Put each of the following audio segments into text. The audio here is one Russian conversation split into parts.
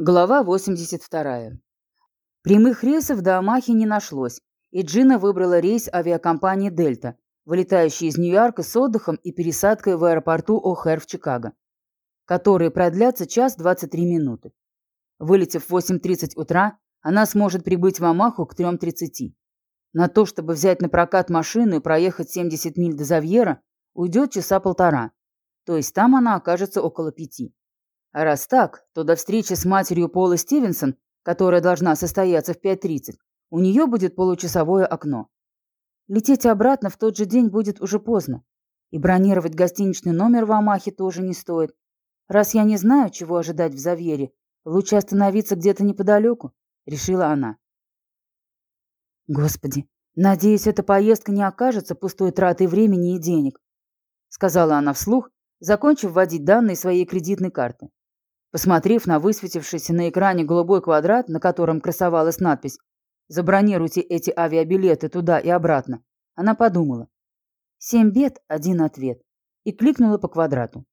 Глава 82. Прямых рейсов до Амахи не нашлось, и Джина выбрала рейс авиакомпании «Дельта», вылетающий из Нью-Йорка с отдыхом и пересадкой в аэропорту О'Хэр в Чикаго, которые продлятся час 23 минуты. Вылетев в 8.30 утра, она сможет прибыть в Амаху к 3.30. На то, чтобы взять на прокат машину и проехать 70 миль до Завьера, уйдет часа полтора, то есть там она окажется около пяти. А раз так, то до встречи с матерью Пола Стивенсон, которая должна состояться в 5.30, у нее будет получасовое окно. Лететь обратно в тот же день будет уже поздно. И бронировать гостиничный номер в Амахе тоже не стоит. Раз я не знаю, чего ожидать в Завьере, лучше остановиться где-то неподалеку, решила она. Господи, надеюсь, эта поездка не окажется пустой тратой времени и денег, сказала она вслух, закончив вводить данные своей кредитной карты. Посмотрев на высветившийся на экране голубой квадрат, на котором красовалась надпись «Забронируйте эти авиабилеты туда и обратно», она подумала. «Семь бед, один ответ» и кликнула по квадрату.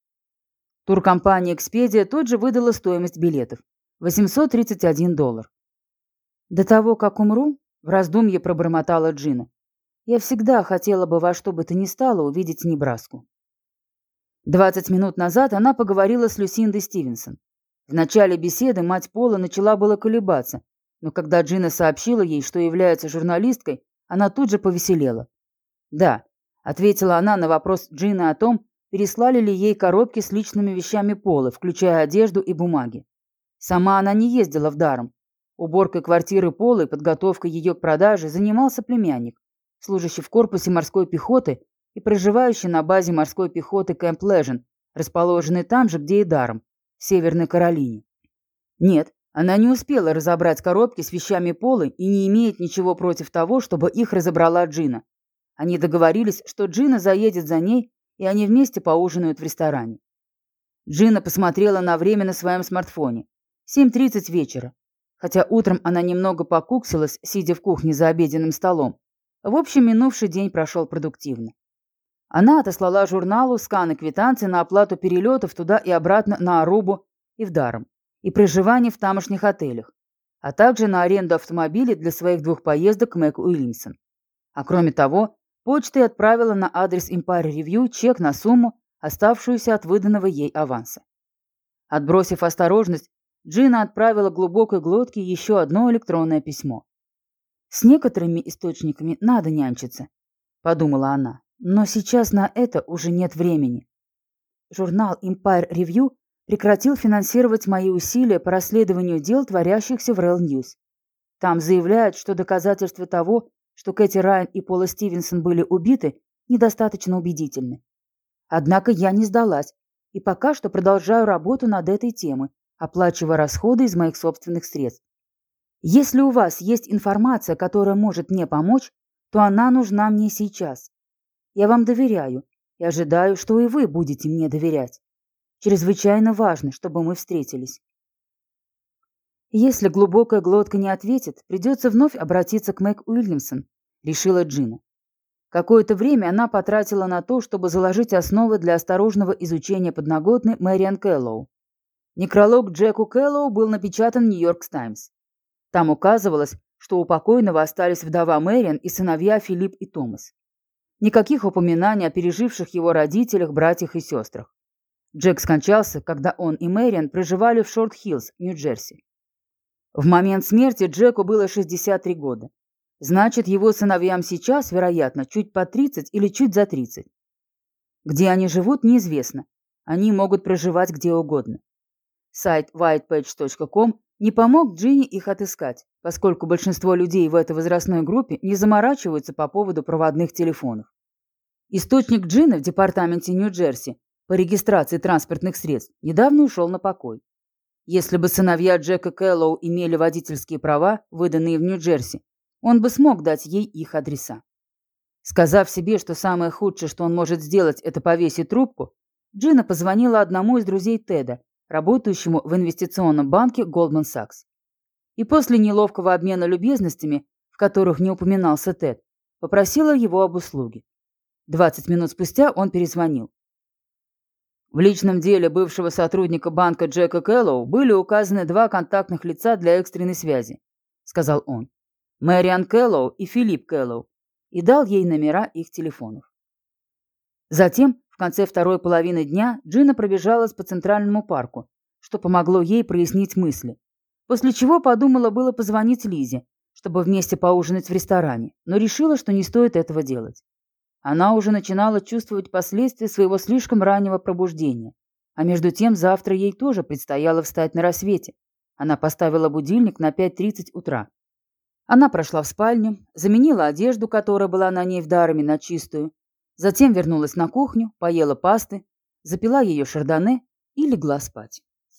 Туркомпания «Экспедия» тут же выдала стоимость билетов – 831 доллар. До того, как умру, в раздумье пробормотала Джина. Я всегда хотела бы во что бы то ни стало увидеть Небраску. Двадцать минут назад она поговорила с Люсиндой Стивенсон. В начале беседы мать Пола начала было колебаться, но когда Джина сообщила ей, что является журналисткой, она тут же повеселела. «Да», — ответила она на вопрос Джины о том, переслали ли ей коробки с личными вещами Пола, включая одежду и бумаги. Сама она не ездила в даром. Уборкой квартиры Пола и подготовкой ее к продаже занимался племянник, служащий в корпусе морской пехоты и проживающий на базе морской пехоты Кэмп Лежен, расположенный там же, где и даром, Северной Каролине. Нет, она не успела разобрать коробки с вещами Полы и не имеет ничего против того, чтобы их разобрала Джина. Они договорились, что Джина заедет за ней, и они вместе поужинают в ресторане. Джина посмотрела на время на своем смартфоне. 7.30 вечера. Хотя утром она немного покуксилась, сидя в кухне за обеденным столом. В общем, минувший день прошел продуктивно. Она отослала журналу сканы квитанции на оплату перелетов туда и обратно на Арубу и в Даром, и проживание в тамошних отелях, а также на аренду автомобилей для своих двух поездок к Мэг Уильямсон. А кроме того, почтой отправила на адрес Empire Review чек на сумму, оставшуюся от выданного ей аванса. Отбросив осторожность, Джина отправила глубокой глотке еще одно электронное письмо. «С некоторыми источниками надо нянчиться», — подумала она. Но сейчас на это уже нет времени. Журнал Empire Review прекратил финансировать мои усилия по расследованию дел, творящихся в Real News. Там заявляют, что доказательства того, что Кэти Райан и Пола Стивенсон были убиты, недостаточно убедительны. Однако я не сдалась и пока что продолжаю работу над этой темой, оплачивая расходы из моих собственных средств. Если у вас есть информация, которая может мне помочь, то она нужна мне сейчас. Я вам доверяю и ожидаю, что и вы будете мне доверять. Чрезвычайно важно, чтобы мы встретились. Если глубокая глотка не ответит, придется вновь обратиться к Мэг Уильямсон, решила Джина. Какое-то время она потратила на то, чтобы заложить основы для осторожного изучения подноготной Мэриан Кэллоу. Некролог Джеку Кэллоу был напечатан в Нью-Йорк Таймс. Там указывалось, что у покойного остались вдова Мэриан и сыновья Филипп и Томас. Никаких упоминаний о переживших его родителях, братьях и сестрах. Джек скончался, когда он и Мэриан проживали в Шорт-Хиллз, Нью-Джерси. В момент смерти Джеку было 63 года. Значит, его сыновьям сейчас, вероятно, чуть по 30 или чуть за 30. Где они живут, неизвестно. Они могут проживать где угодно. Сайт whitepage.com не помог Джинни их отыскать, поскольку большинство людей в этой возрастной группе не заморачиваются по поводу проводных телефонов. Источник Джина в департаменте Нью-Джерси по регистрации транспортных средств недавно ушел на покой. Если бы сыновья Джека Кэллоу имели водительские права, выданные в Нью-Джерси, он бы смог дать ей их адреса. Сказав себе, что самое худшее, что он может сделать, это повесить трубку, Джина позвонила одному из друзей Теда, работающему в инвестиционном банке Goldman Sachs. И после неловкого обмена любезностями, в которых не упоминался Тед, попросила его об услуге. 20 минут спустя он перезвонил. В личном деле бывшего сотрудника банка Джека Кэллоу были указаны два контактных лица для экстренной связи, сказал он. Мэриан Кэллоу и Филипп Кэллоу, и дал ей номера их телефонов. Затем, в конце второй половины дня, Джина пробежалась по Центральному парку, что помогло ей прояснить мысли. После чего подумала было позвонить Лизе, чтобы вместе поужинать в ресторане, но решила, что не стоит этого делать. Она уже начинала чувствовать последствия своего слишком раннего пробуждения. А между тем завтра ей тоже предстояло встать на рассвете. Она поставила будильник на 5.30 утра. Она прошла в спальню, заменила одежду, которая была на ней в дарами, на чистую. Затем вернулась на кухню, поела пасты, запила ее шардоне и легла спать.